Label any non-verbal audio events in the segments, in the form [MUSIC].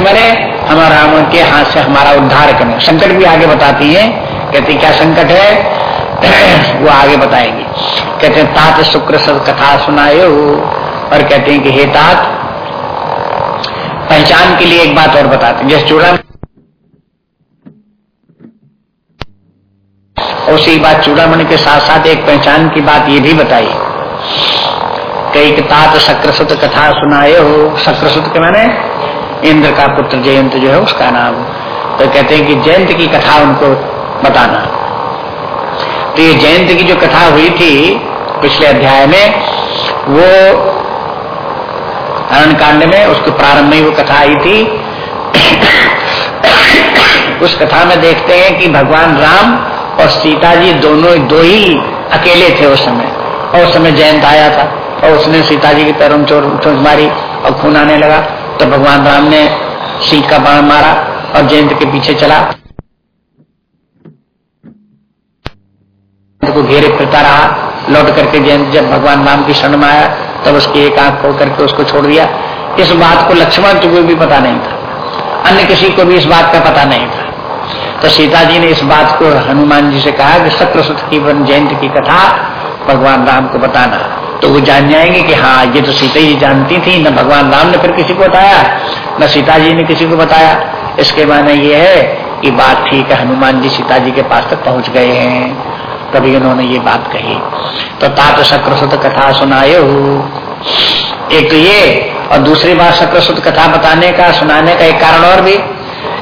मैंने हमारा रावण के हाथ से हमारा उद्धार करें संकट भी आगे बताती है, कहती, क्या संकट है? [CLEARS THROAT] वो आगे बताएँगे। कहते हैं, तात शुक्र सब कथा सुनाए और कहते हैं कि, हे तात, पहचान के लिए एक बात और बताते हैं। जैसे चूड़ा उसी बात चूड़ामणि के साथ साथ एक पहचान की बात ये भी बताई। कई तात शक्रसुत कथा सुनाए हो शक्रसुत के मैंने इंद्र का पुत्र जयंत जो है उसका नाम। तो कहते हैं कि जयंत की कथा उनको बताना। तो ये जयंत की जो कथा हुई थी पिछले अध्याय में, वो हरण कांड में उसके प्रारंभ में वो कथा आई थी। उस कथा में देखते हैं कि भगवान राम और सीता जी दोनों दो ही अकेले थे उस समय। और उस समय जयंत आया था और उसने सीता जी की पैरों चोर चोट मारी और खून आने लगा। तो भगवान राम ने सीख का बाण मारा और जयंत के पीछे चला। को घेरे फिरता रहा। लौट करके जयंत जब भगवान राम की शरण में आया, तब उसकी एक आँख खोल करके उसको छोड़ दिया। इस बात को लक्ष्मण को भी पता नहीं था। अन्य किसी को भी इस बात का पता नहीं था। तो सीता जी ने इस बात को हनुमान जी से कहा कि सत्रसुत की जयंती की कथा, भगवान राम को बताना। तो वो जान जाएँगे कि हाँ ये तो सीता जी जानती थी, न भगवान राम ने फिर किसी को बताया, न सीता जी ने किसी को बताया। इसके माने ये है कि बात ठीक है, हनुमान जी सीता जी के पास तक पहुँच गए हैं। तभी उन्होंने ये बात कही। तो तात शक्रसुत कथा सुनाए एक तो ये, और दूसरी बात शक्रसुत कथा बताने का, सुनाने का एक कारण और भी,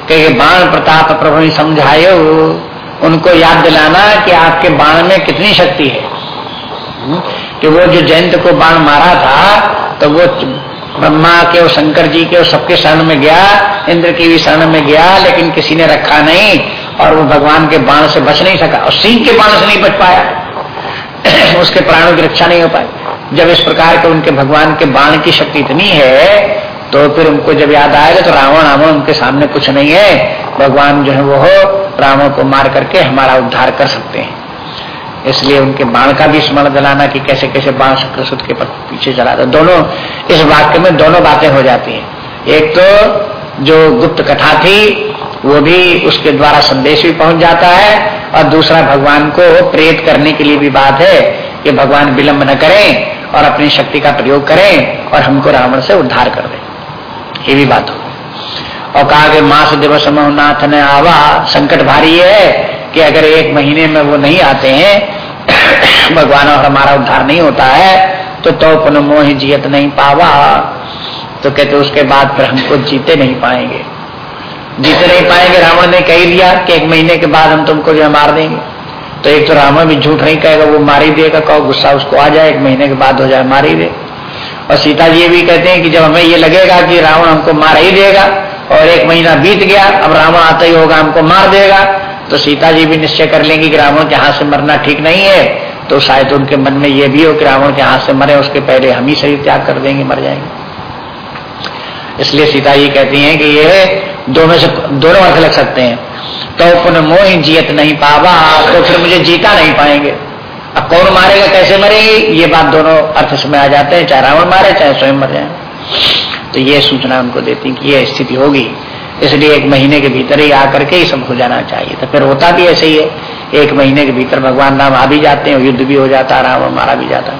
कि बाण प्रताप प्रभु समझाए उनको याद दिलाना कि आपके बाण में कितनी शक्ति है? कि वो जो जयंत को बाण मारा था तो वो ब्रह्मा के और शंकर जी के और सबके शरण में गया, इंद्र की भी शरण में गया, लेकिन किसी ने रखा नहीं, और वो भगवान के बाण से बच नहीं सका, और सिंह के बाण से नहीं बच पाया। [CLEARS THROAT] उसके प्राणों की रक्षा नहीं हो पाई। जब इस प्रकार के उनके भगवान के बाण की शक्ति इतनी है तो फिर उनको जब याद आएगा तो रावण रावण उनके सामने कुछ नहीं है। भगवान जो है वो रावण को मार करके हमारा उद्धार कर सकते हैं। इसलिए उनके बाण का भी स्मरण दिलाना कि कैसे कैसे बाण प्रसुत के पीछे चला था। दोनों, इस वाक्य में दोनों बातें हो जाती हैं। एक तो जो गुप्त कथा थी, वो भी उसके द्वारा संदेश भी पहुँच जाता है और दूसरा भगवान को प्रेरित करने के लिए भी बात है कि भगवान विलंब न करें और अपनी शक्ति का प्रयोग करें और हमको रावण से उद्धार कर दें। ये भी बात हो और कहा कि मास दिवस नाथ ने आवा, संकट भारी है कि अगर एक महीने में वो नहीं आते हैं, [COUGHS] भगवान और हमारा उद्धार नहीं होता है तो तो पुनः मोह जियत नहीं पावा। तो कहते उसके बाद फिर हमको जीते नहीं पाएँगे। जीते नहीं पाएँगे, रावण ने कह दिया कि एक महीने के बाद हम तुमको जो मार देंगे। तो एक तो रावण भी झूठ नहीं कहेगा, वो मार ही देगा, कहो गुस्सा उसको आ जाए, एक महीने के बाद हो जाए, मार ही दे। और सीता जी भी कहते हैं कि जब हमें ये लगेगा कि रावण हमको मार ही देगा, और एक महीना बीत गया, अब रावण आता ही होगा, हमको मार देगा तो सीता जी भी निश्चय कर लेंगी कि रावण के हाथ से मरना ठीक नहीं है तो शायद उनके मन में ये भी हो कि रावण के हाथ से मरे, उसके पहले हम ही शरीर त्याग कर देंगे, मर जाएँगे। इसलिए सीता जी कहती हैं कि ये दोनों से दोनों अर्थ लग सकते हैं। तो पुनः मोह जीत नहीं पावा तो फिर मुझे जीता नहीं पाएँगे। अब कौन मारेगा, कैसे मरेगी, ये बात दोनों अर्थ में आ जाते हैं, चाहे रावण मारे, चाहे स्वयं मर जाए। तो ये सूचना उनको देती कि ये स्थिति होगी। इसलिए एक महीने के भीतर ही आकर के ही सब हो जाना चाहिए। तो फिर होता भी ऐसे ही है, एक महीने के भीतर भगवान राम आ भी जाते हैं, युद्ध भी हो जाता रावण मारा भी जाता।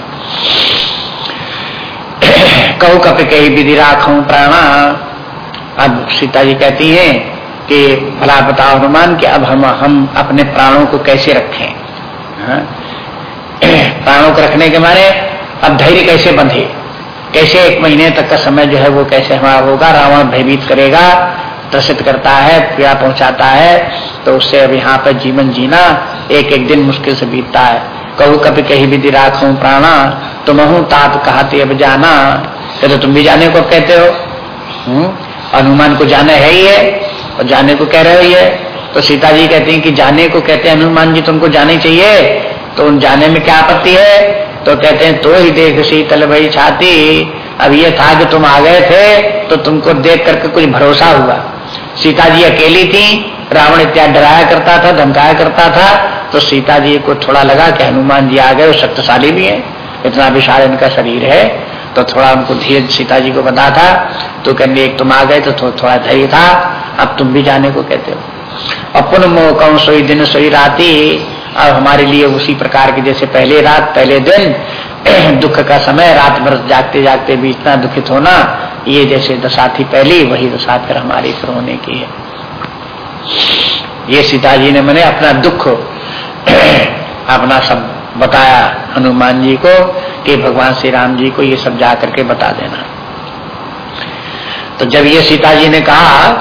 कहू कप कही विधि राखू प्राणा। अब सीता जी कहती हैं कि भला बताओ हनुमान कि अब हम हम अपने प्राणों को कैसे रखें? हाँ? प्राणों को रखने के मारे अब धैर्य कैसे बंधे? कैसे एक महीने तक का समय जो है वो कैसे हमारा होगा? रावण भयभीत करेगा त्रसित करता है पीड़ा पहुंचाता है तो उससे अब यहाँ पर जीवन जीना एक एक दिन मुश्किल से बीतता है। कहू, कभी कहीं विधि राखू प्राणा तुम हूँ तात कहते अब जाना। तो तुम भी जाने को कहते हो। हम्म? हनुमान को जाना है ही है, और जाने को कह रहे है। तो सीता जी कहती हैं कि जाने को कहते हैं, हनुमान जी तुमको जाने चाहिए। तो उन जाने में क्या आपत्ति है? तो कहते हैं तो ही देख शीतल भाई छाती, अब ये था कि तुम आ गए थे तो तुमको देख करके कुछ भरोसा हुआ। सीता जी अकेली थी, रावण इत्यादि डराया करता था, धमकाया करता था तो सीता जी को थोड़ा लगा कि हनुमान जी आ गए शक्तिशाली भी है, इतना विशाल इनका शरीर है तो थोड़ा उनको धीरे सीता जी को बता था तो कहने, एक तुम आ गए तो थोड़ा धैर्य था, अब तुम भी जाने को कहते हो। अपन कहूँ सोई दिन सोई राती, अब हमारे लिए उसी प्रकार की जैसे पहले रात, पहले दिन [COUGHS] दुख का समय रात भर जागते जागते भी इतना दुखित होना ये जैसे दशा थी पहली वही दशा फिर हमारी फिर होने की है। ये सीता जी ने मैंने अपना दुख [COUGHS] अपना सब बताया हनुमान जी को कि भगवान श्री राम जी को ये सब जा करके बता देना। तो जब ये सीता जी ने कहा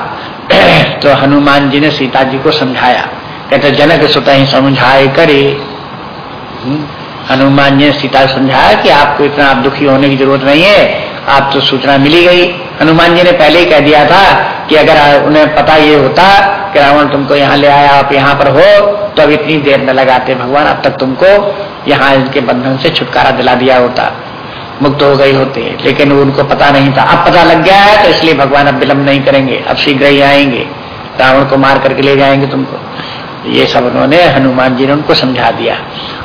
[COUGHS] तो हनुमान जी ने सीता जी को समझाया। कहते जनक सुत ही समझाए करे। हम्म, हनुमान जी ने सीता समझाया कि आपको इतना आप दुखी होने की ज़रूरत नहीं है, आप तो सूचना मिली गई। हनुमान जी ने पहले ही कह दिया था कि अगर उन्हें पता ये होता कि रावण तुमको यहाँ ले आया, आप यहाँ पर हो तो अब इतनी देर न लगाते भगवान, अब तक तुमको यहाँ इनके बंधन से छुटकारा दिला दिया होता। मुक्त हो गई होते, लेकिन उनको पता नहीं था। अब पता लग गया है तो इसलिए भगवान अब विलम्ब नहीं करेंगे। अब शीघ्र ही आएँगे। रावण को मार करके ले जाएँगे तुमको। ये सब उन्होंने हनुमान जी ने उनको समझा दिया।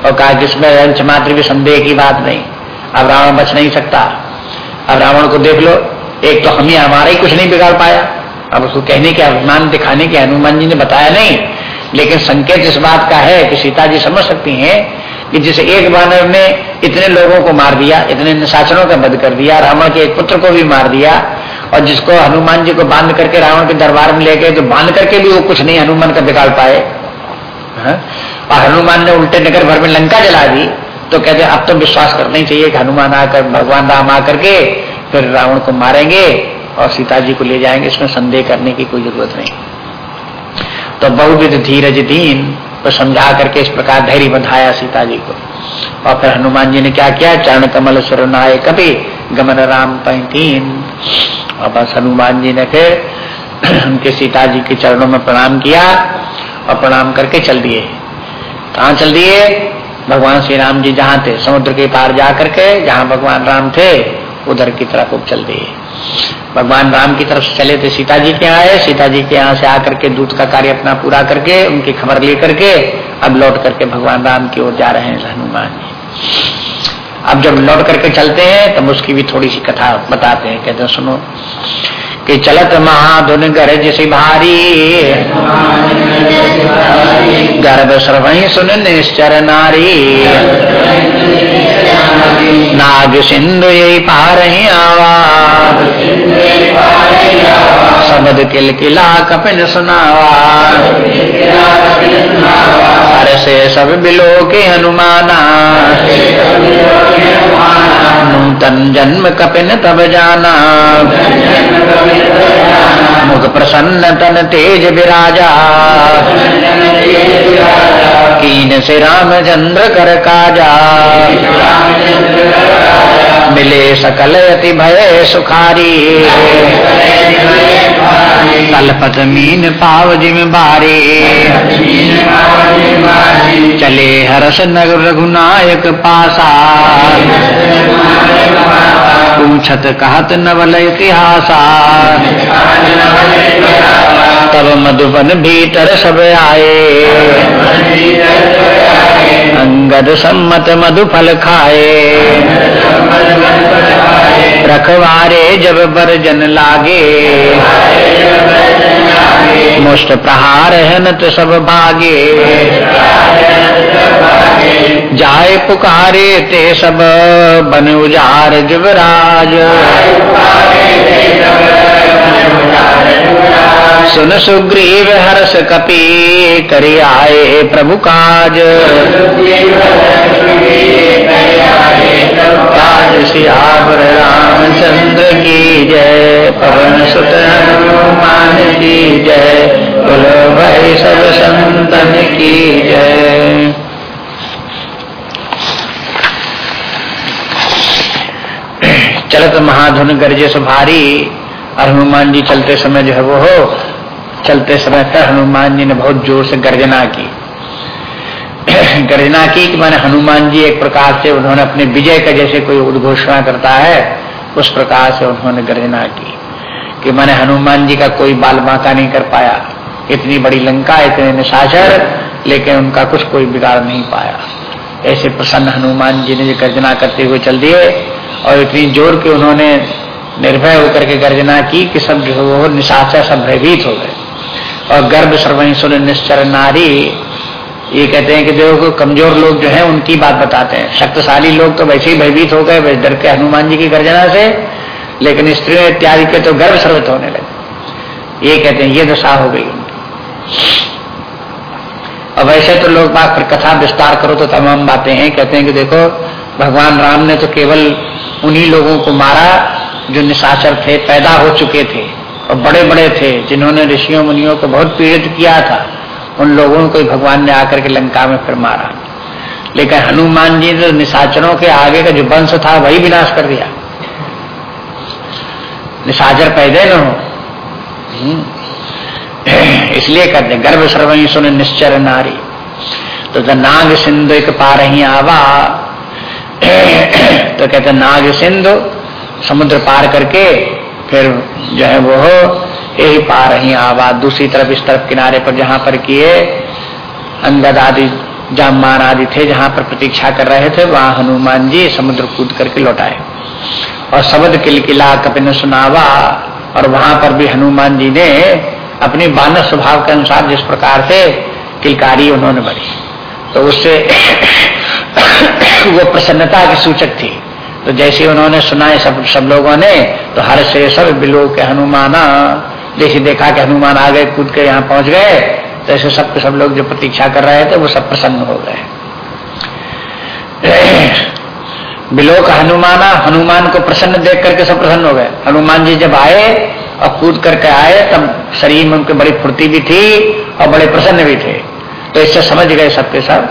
और कहा जिसमें अंश मात्र भी संदेह की बात नहीं। अब रावण बच नहीं सकता। अब रावण को देख लो, एक तो हम ही हमारा ही कुछ नहीं बिगाड़ पाया। अब उसको कहने के अभिमान, दिखाने के हनुमान जी ने बताया नहीं। लेकिन संकेत इस बात का है कि सीता जी समझ सकती हैं कि जिस एक बानर ने इतने लोगों को मार दिया, इतने निशाचरों का बध कर दिया, रावण के एक पुत्र को भी मार दिया, और जिसको हनुमान जी को बाँध करके रावण के दरबार में ले गए तो बाँध करके भी वो कुछ नहीं हनुमान का बिगाड़ पाए। और हनुमान ने उल्टे नगर भर में लंका जला दी। तो कहते अब तो विश्वास करना ही चाहिए कि हनुमान आकर, भगवान राम आकर के फिर रावण को मारेंगे और सीता जी को ले जाएँगे। इसमें संदेह करने की कोई ज़रूरत नहीं। तो बहुविध धीरज दीन तो समझा करके इस प्रकार धैर्य बंधाया सीता जी को। और फिर हनुमान जी ने क्या किया? चरण कमल सुरनाय कभी गमन राम पैतीन और बस हनुमान जी ने फिर उनके सीता जी के चरणों में प्रणाम किया। और प्रणाम करके चल दिए। कहा चल दिए? भगवान श्री राम जी जहाँ थे, समुद्र के पार जा करके जहाँ भगवान राम थे, उधर की तरफ़ चल दिए। भगवान राम की तरफ़ चले थे सीता जी के आए। सीता जी के यहाँ से आकर के दूध का कार्य अपना पूरा करके, उनकी खबर लेकर के अब लौट करके भगवान राम की ओर जा रहे हैं हनुमान जी। अब जब लौट करके चलते हैं, तब उसकी भी थोड़ी सी कथा बताते हैं। कहते सुनो कि चलत महाधुन गरज से भारी। गर्भ श्रवणी सुन निश्चर नारी। नाग सिंधु यही पार ही आवा। शब्द किल किला कपिन सुनावा। हर से सब बिलो के हनुमाना। नूतन जन्म कपिन तब जाना। मुख प्रसन्न तन तेज विराजा कीन से रामचंद्र कर काजा मिले सकल अति भय सुखारी। कलपत मीन पाव जिम बारे। चले हर्ष नगर रघुनायक पासा। पूछत कहत नवल इतिहासा। तब मधुबन भीतर सब आए। अंगद सम्मत मधु फल खाए। रखवारे जब बरजन लागे। मुष्ट प्रहार है तो सब भागे। जाए पुकारे ते सब बन उजार जुबराज सुन सुग्रीव हर्ष कपि करी आए प्रभु काज। सियावर रामचंद्र की जय, पवन सुत हनुमान की जय बोलो भाई सब संतन की जय। चलत महाधुन गर्जे सुभारी और हनुमान जी चलते समय जो है वो हो, चलते समय फिर हनुमान जी ने बहुत ज़ोर से गर्जना की। [CLEARS THROAT] गर्जना की कि मैंने हनुमान जी एक प्रकार से उन्होंने अपने विजय का जैसे कोई उद्घोषणा करता है, उस प्रकार से उन्होंने गर्जना की कि मैंने हनुमान जी का कोई बाल बांका नहीं कर पाया। इतनी बड़ी लंका, इतने निशाचर, लेकिन उनका कुछ कोई बिगाड़ नहीं पाया। ऐसे प्रसन्न हनुमान जी ने गर्जना करते हुए चल दिए और इतनी ज़ोर के उन्होंने निर्भय होकर के गर्जना की कि सब जो वो निशाचा सब भयभीत हो गए। और गर्भ सर्वही सुन निश्चर नारी, ये कहते हैं कि देखो, कमज़ोर लोग जो हैं उनकी बात बताते हैं। शक्तिशाली लोग तो वैसे ही भयभीत हो गए डर के हनुमान जी की गर्जना से, लेकिन स्त्री इत्यादि के तो गर्भ सर्वित होने लगे। ये कहते हैं, ये दशा हो गई और वैसे तो लोग बात पर कथा विस्तार करो तो तमाम बातें हैं। कहते हैं कि देखो, भगवान राम ने तो केवल उन्हीं लोगों को मारा जो निशाचर थे, पैदा हो चुके थे और बड़े बड़े थे, जिन्होंने ऋषियों मुनियों को बहुत पीड़ित किया था, उन लोगों को भगवान ने आकर के लंका में फिर मारा। लेकिन हनुमान जी ने निशाचरों के आगे का जो वंश था, वही विनाश कर दिया। निशाचर पैदे न हो। हम्म। इसलिए कहते गर्भ सर्वही सुन निश्चर नारी। तो नाग सिंधु एक पार आवा। तो कहते नाग सिंधु समुद्र पार करके फिर जो है वो यही पार ही आवा दूसरी तरफ़ इस तरफ़ किनारे पर जहाँ पर किए अंगद आदि जामान आदि थे, जहाँ पर प्रतीक्षा कर रहे थे, वहाँ हनुमान जी समुद्र कूद करके लौटाए और शब्द किलकिला कपिन सुनावा, और वहाँ पर भी हनुमान जी ने अपनी बानर स्वभाव के अनुसार जिस प्रकार से किलकारी उन्होंने बनी। तो उससे [COUGHS] वो प्रसन्नता की सूचक थी। तो जैसे उन्होंने सुना है सब सब लोगों ने तो हर से सब बिलो के हनुमाना जैसे देखा कि हनुमान आ गए कूद के यहाँ पहुँच गए तो ऐसे सब सब लोग जो प्रतीक्षा कर रहे थे, वो सब प्रसन्न हो गए। बिलो का हनुमाना, हनुमान को प्रसन्न देख करके सब प्रसन्न हो गए। हनुमान जी जब आए और कूद करके आए, तब शरीर में उनके बड़ी फुर्ती भी थी और बड़े प्रसन्न भी थे। तो इससे समझ गए सबके सब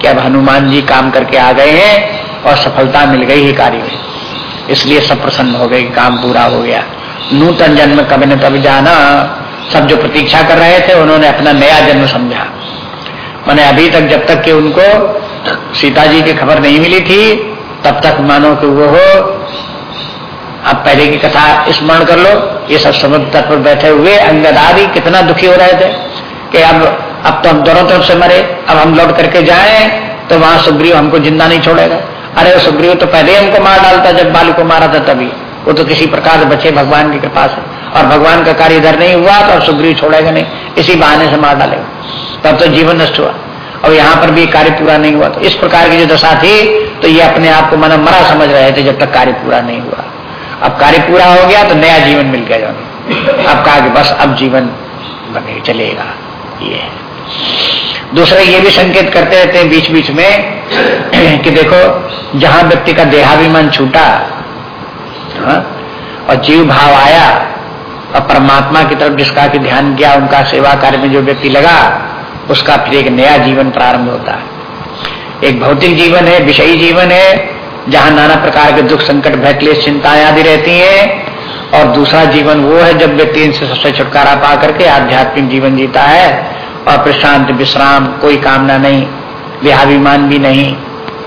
कि अब हनुमान जी काम करके आ गए हैं और सफलता मिल गई ही कार्य में। इसलिए सब प्रसन्न हो गए काम पूरा हो गया। नूतन जन्म कभी न कभी जाना, सब जो प्रतीक्षा कर रहे थे, उन्होंने अपना नया जन्म समझा। मैंने अभी तक जब तक कि उनको सीता जी की खबर नहीं मिली थी, तब तक मानो कि वो हो, आप पहले की कथा स्मरण कर लो। ये सब समुद्र तट पर बैठे हुए अंगद आदि कितना दुखी हो रहे थे कि अब अब तो हम दोनों तरफ़ से मरे, अब हम लौट करके जाए तो वहाँ सुग्रीव हमको ज़िंदा नहीं छोड़ेगा। अरे सुग्रीव तो पहले हमको मार डालता जब बालू को मारा था तभी। वो तो किसी प्रकार से बचे भगवान की कृपा से। और भगवान का कार्य इधर नहीं हुआ तो सुग्रीव छोड़ेगा नहीं। इसी बहाने से मार डालेगा। तब तो जीवन नष्ट हुआ। और यहाँ पर भी कार्य पूरा नहीं हुआ। तो इस प्रकार की जो दशा थी तो ये अपने आप को मन मरा समझ रहे थे जब तक कार्य पूरा नहीं हुआ। अब कार्य पूरा हो गया तो नया जीवन मिल गया अब कहा कि बस अब जीवन बने, चलेगा। ये दूसरे ये भी संकेत करते रहते हैं बीच बीच में कि देखो जहाँ व्यक्ति का देहाभिमान छूटा हाँ, और जीव भाव आया और परमात्मा की तरफ़ जिसका कि ध्यान किया उनका सेवा कार्य में जो व्यक्ति लगा उसका फिर एक नया जीवन प्रारंभ होता है। एक भौतिक जीवन है विषयी जीवन है जहाँ नाना प्रकार के दुख संकट भय चिंताएँ आदि रहती हैं और दूसरा जीवन वो है जब व्यक्ति इनसे सबसे छुटकारा पा करके आध्यात्मिक जीवन जीता है। और प्रशांत विश्राम, कोई कामना नहीं विहाभिमान भी नहीं,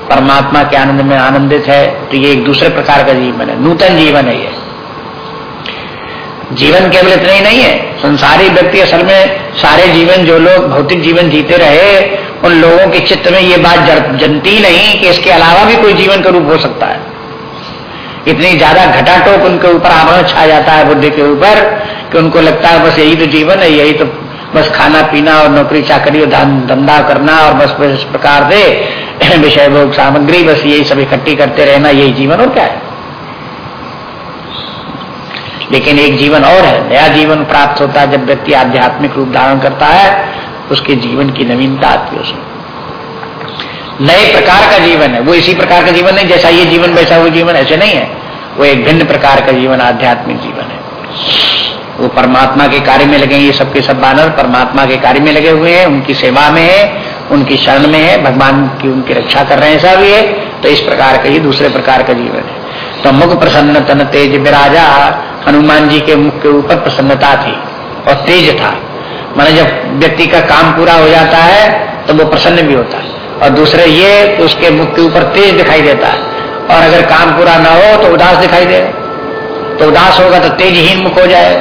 परमात्मा के आनंद में आनंदित है तो ये एक दूसरे प्रकार का जीवन है, नूतन जीवन है ये। जीवन केवल इतना ही नहीं है, संसारी व्यक्ति असल में सारे जीवन, जो लोग भौतिक जीवन जीते रहे, उन लोगों के चित्त में ये बात जनती नहीं कि इसके अलावा भी कोई जीवन का रूप हो सकता है। इतनी ज़्यादा घटाटोक उनके ऊपर आवरण छा जाता है बुद्धि के ऊपर, कि उनको लगता है बस यही तो जीवन है, यही तो बस खाना पीना और नौकरी चाकरी और धंधा करना और बस इस प्रकार से [CLEARS THROAT] विषय भोग सामग्री, बस यही सब इकट्ठी करते रहना, यही जीवन और क्या है? लेकिन एक जीवन और है। नया जीवन प्राप्त होता है जब व्यक्ति आध्यात्मिक रूप धारण करता है, उसके जीवन की नवीनता आती है उसमें। नए प्रकार का जीवन है। वो इसी प्रकार का जीवन नहीं, जैसा ये जीवन, वैसा वो जीवन ऐसे नहीं है। वो एक भिन्न प्रकार का जीवन, आध्यात्मिक जीवन है। वो परमात्मा के कार्य में लगे ये सबके सब बानर परमात्मा के कार्य में लगे हुए हैं, उनकी सेवा में है, उनकी शरण में है, भगवान की उनकी रक्षा कर रहे हैं सब ये तो इस प्रकार का ये दूसरे प्रकार का जीवन है। तो मुख प्रसन्न तन तेज विराजा हनुमान जी के मुख के ऊपर प्रसन्नता थी और तेज था। माने जब व्यक्ति का काम पूरा हो जाता है तो वो प्रसन्न भी होता है। और दूसरे ये तो उसके मुख के ऊपर तेज दिखाई देता है। और अगर काम पूरा ना हो तो उदास दिखाई दे। तो उदास होगा तो तेजहीन मुख हो जाए।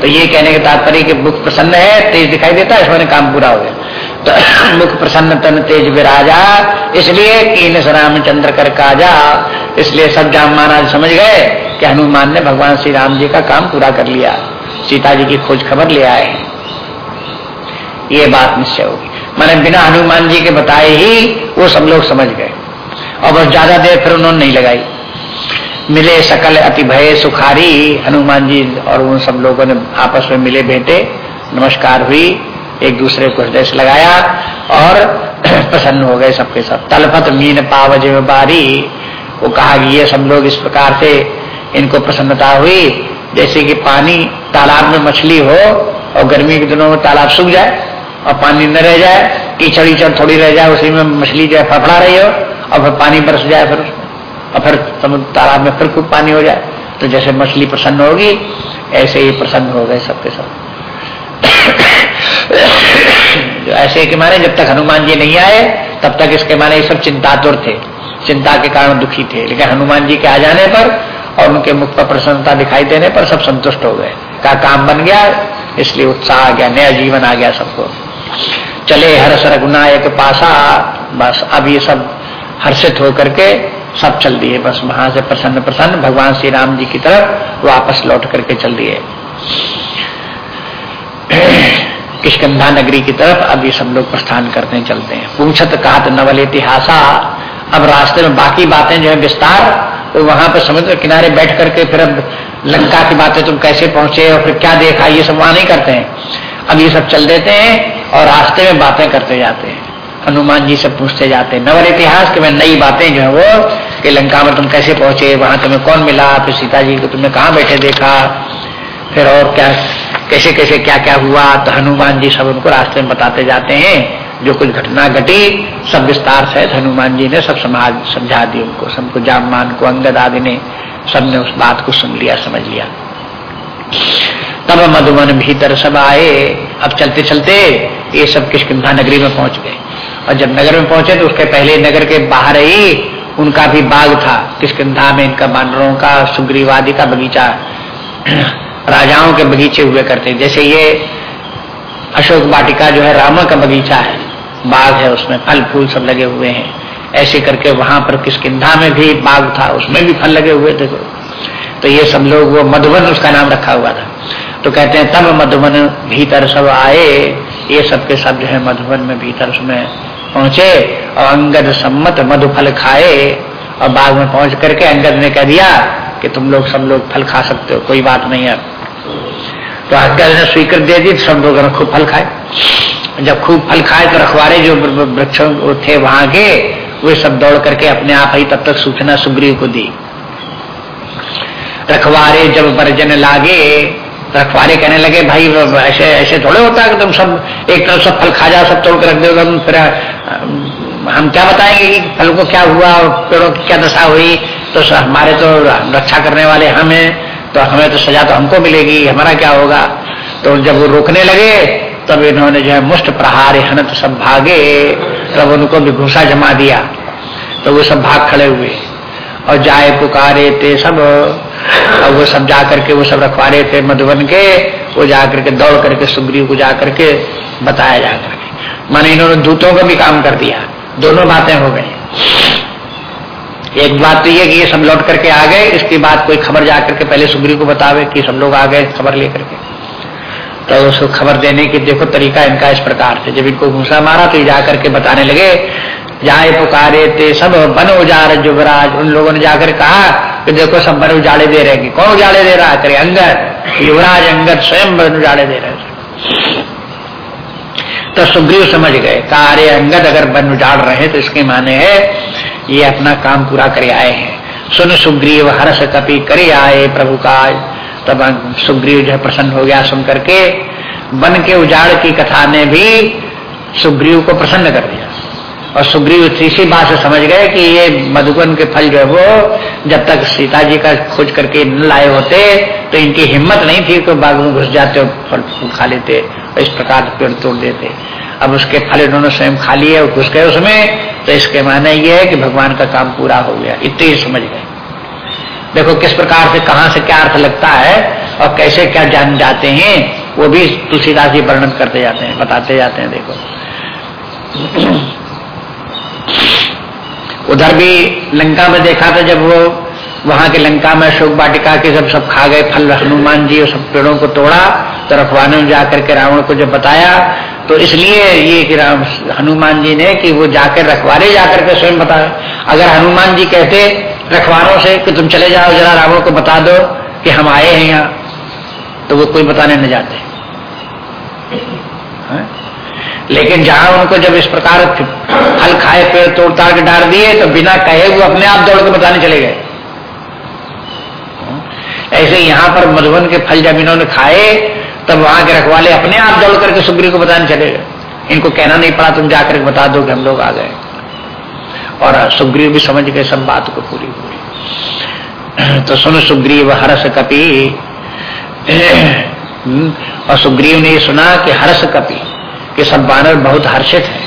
तो ये कहने के तात्पर्य कि मुख प्रसन्न है, तेज दिखाई देता है, इसमें काम पूरा हो गया। तो [CLEARS THROAT] मुख प्रसन्न, तन तेज विराजा, इसलिए कीन रामचंद्र कर काजा। इसलिए सब जाम महाराज समझ गए कि हनुमान ने भगवान श्री राम जी का काम पूरा कर लिया। सीता जी की खोज खबर ले आए ये बात निश्चय होगी। मैंने बिना हनुमान जी के बताए ही वो सब लोग समझ गए। और बस ज़्यादा देर फिर उन्होंने नहीं लगाई। मिले सकल अति भय सुखारी, हनुमान जी और उन सब लोगों ने आपस में मिले बेटे नमस्कार हुई, एक दूसरे को हृदय लगाया और [CLEARS THROAT] प्रसन्न हो गए सबके सब। तलपत मीन पावज बारी, वो कहा कि ये सब लोग इस प्रकार से इनको प्रसन्नता हुई, जैसे कि पानी तालाब में मछली हो और गर्मी के दिनों में तालाब सूख जाए और पानी न रह जाए कीचड़ ईचड़ थोड़ी रह जाए, उसी में मछली जो है फफड़ा रही हो और फिर पानी बरस जाए फिर और फिर समुद्र, तालाब में फिर खूब पानी हो जाए। तो जैसे मछली प्रसन्न होगी, ऐसे ही प्रसन्न हो गए सबके सब। ऐसे के माने जब तक हनुमान जी नहीं आए, तब तक इसके माने ये सब चिंतातुर थे। चिंता के कारण दुखी थे। लेकिन हनुमान जी के आ जाने पर और उनके मुख पर प्रसन्नता दिखाई देने पर सब संतुष्ट हो गए। का काम बन गया, इसलिए उत्साह आ गया, नया जीवन आ गया सबको। चले हर्ष रघुनायक पासा, बस अब ये सब हर्षित होकर के सब चल दिए, बस वहाँ से प्रसन्न प्रसन्न, भगवान श्री राम जी की तरफ़ वापस लौट करके चल दिए। [CLEARS THROAT] किशकंधा नगरी की तरफ़ अब ये सब लोग प्रस्थान करते चलते हैं। पूछत कहत नवल इतिहासा। अब रास्ते में बाकी बातें जो है, विस्तार तो वहाँ पर समुद्र किनारे बैठ करके फिर अब लंका की बातें तुम कैसे पहुँचे और फिर क्या देखा, ये सब वहाँ नहीं करते हैं। अब ये सब चल देते हैं और रास्ते में बातें करते जाते हैं। हनुमान जी से पूछते जाते नवल इतिहास के में नई बातें जो है वो, कि लंका में तुम कैसे पहुँचे, वहाँ तुम्हें कौन मिला, फिर सीता जी को तुमने कहा बैठे देखा, फिर और क्या, कैसे कैसे क्या क्या हुआ तो हनुमान जी सब उनको रास्ते में बताते जाते हैं, जो कुछ घटना घटी, सब विस्तार से हनुमान जी ने सब समाज समझा दी उनको, सबको जामान को अंगद आदि ने, सबने उस बात को सुन लिया, समझ लिया। तब मधुबन भीतर सब आए, अब चलते चलते ये सब किशकिधा नगरी में पहुँच गए। और जब नगर में पहुँचे तो उसके पहले नगर के बाहर ही उनका भी बाग था किशकिधा में इनका बानरों का, सुग्रीवादी का बगीचा, [CLEARS THROAT] राजाओं के बगीचे हुए करते जैसे ये अशोक वाटिका जो है रामा का बगीचा है, बाग है उसमें, फल फूल सब लगे हुए हैं। ऐसे करके वहाँ पर किसकिधा में भी बाग था, उसमें भी फल लगे हुए थे। तो ये सब लोग, वो मधुबन उसका नाम रखा हुआ था। तो कहते हैं, तब मधुबन भीतर सब आए, ये सब के सब जो है मधुबन में भीतर उसमें पहुँचे और अंगद सम्मत मधु फल खाए। और बाग में पहुँच करके अंगद ने कह दिया कि तुम लोग सब लोग फल खा सकते हो, कोई बात नहीं है। तो अंगद ने स्वीकृत दे दी, सब लोगों खूब फल खाए। जब खूब फल खाए तो रखवारे जो वृक्ष थे वहाँ के, वे सब दौड़ करके अपने आप ही तब तक सूचना सुग्रीव को दी। रखवारे जब बरजन लागे रखवारे कहने लगे, भाई ऐसे ऐसे थोड़े होता है कि तुम सब, एक तरफ़ सब फल खा जाओ, सब तोड़ के रख दो फिर हम क्या बताएँगे कि फल को क्या हुआ और पेड़ों की क्या दशा हुई? तो हमारे तो रक्षा करने वाले हम हैं तो हमें तो सजा तो हमको मिलेगी, हमारा क्या होगा? तो जब वो रोकने लगे, तब इन्होंने जो है, मुष्ट प्रहार हनत सब भागे, तब उनको भी घुसा जमा दिया। तो वो सब भाग खड़े हुए। और जाए पुकारे थे सब। और वो सब जा करके, वो सब रखवारे थे मधुबन के, वो जा करके, दौड़ करके, सुग्रीव को जा करके बताया जा करके। माने इन्होंने दूतों का भी काम कर दिया। दोनों बातें हो गई। एक बात तो ये कि ये सब लौट करके आ गए, इसके बाद कोई खबर जा करके पहले सुग्रीव को बतावे कि सब लोग आ गए खबर लेकर के। तो उसको खबर देने की देखो तरीका इनका इस प्रकार से। जब इनको घूसा मारा तो ये जाकर के बताने लगे, जाए पुकारे थे सब बन उजाड़ जुबराज उन लोगों ने जाकर कहा कि देखो सब बन उजाड़े दे रहे कौन उजाड़े दे रहा करे अंगद। युवराज अंगद स्वयं बन उजाड़े दे रहे तो सुग्रीव समझ गए अरे अंगद अगर बन उजाड़ रहे तो इसके माने है, ये अपना काम पूरा करे आए हैं। सुन सुग्रीव हर्ष कपि करे आए प्रभु का। तब सुग्रीव जो है प्रसन्न हो गया सुन करके बन के उजाड़ की कथा ने भी सुग्रीव को प्रसन्न कर दिया। और सुग्रीव इसी बात से समझ गए कि ये मधुबन के फल जो है वो जब तक सीता जी का खोज करके न लाए होते तो इनकी हिम्मत नहीं थी कि बाग में घुस जाते फल फूल खा लेते, और इस प्रकार पेड़ तोड़ देते। अब उसके फल इन्होंने स्वयं खा लिए और घुस गए उसमें तो इसके माने ये है कि भगवान का काम पूरा हो गया। इतने ही समझ गए। देखो किस प्रकार से, कहाँ से क्या अर्थ लगता है और कैसे क्या जान जाते हैं, वो भी तुलसीदास जी वर्णन करते जाते हैं, बताते जाते हैं, देखो। उधर भी लंका में देखा था, जब वो वहाँ के लंका में अशोक वाटिका के जब सब खा गए, फल, हनुमान जी और सब पेड़ों को तोड़ा तो रखवाने में जाकर के रावण को जब बताया तो इसलिए ये कि हनुमान जी ने कि वो जाकर रखवारे जाकर के स्वयं बताया अगर हनुमान जी कहते रखवारों से कि तुम चले जाओ, जरा रावण को बता दो कि हम आए हैं यहाँ। तो वो कोई बताने न जाते। है? लेकिन जहाँ उनको जब इस प्रकार फल खाए, पेड़ तोड़ ताड़ के डाल दिए तो बिना कहे वो अपने आप दौड़ के बताने चले गए। ऐसे यहाँ पर मधुबन के फल जब इन्होंने खाए, तब वहाँ के रखवाले अपने आप दौड़ करके सुग्री को बताने चले गए। इनको कहना नहीं पड़ा, तुम जाकर बता दो कि हम लोग आ गए। और सुग्रीव भी समझ गए, सब बात को पूरी पूरी तो सुन सुग्रीव हर्ष कपि। और सुग्रीव ने सुना कि हर्ष कपि, कि सब बानर बहुत हर्षित हैं,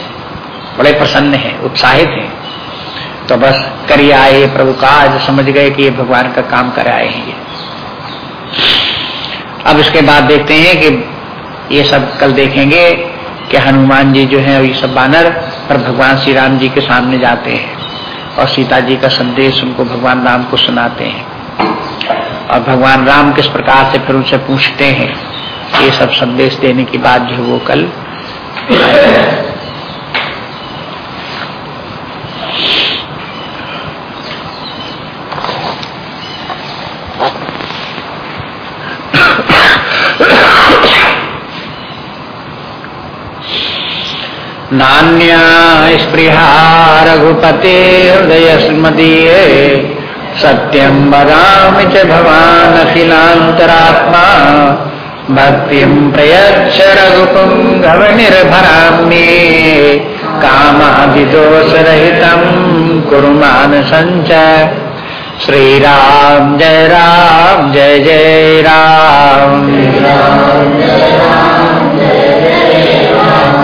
बड़े प्रसन्न हैं, उत्साहित हैं। तो बस करिए आए प्रभु का आज समझ गए कि ये भगवान का काम कर आए हैं ये। अब इसके बाद देखते हैं कि ये सब कल देखेंगे कि हनुमान जी जो है, ये सब बानर पर भगवान श्री राम जी के सामने जाते हैं और सीता जी का संदेश उनको भगवान राम को सुनाते हैं। और भगवान राम किस प्रकार से फिर उनसे पूछते हैं, ये सब संदेश देने की बात जो वो कल नान्या स्पृहा रघुपते हृदय स्मदीये सत्यं वदामि च भवान् अखिलान्तरात्मा भक्तिं प्रयच्छ रघुपुङ्गवनिर्भराम्ये कामादिदोषरहितं कुर्मान् सञ्च श्रीराम जय राम, जय जय राम।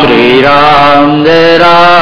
श्रीराम जय राम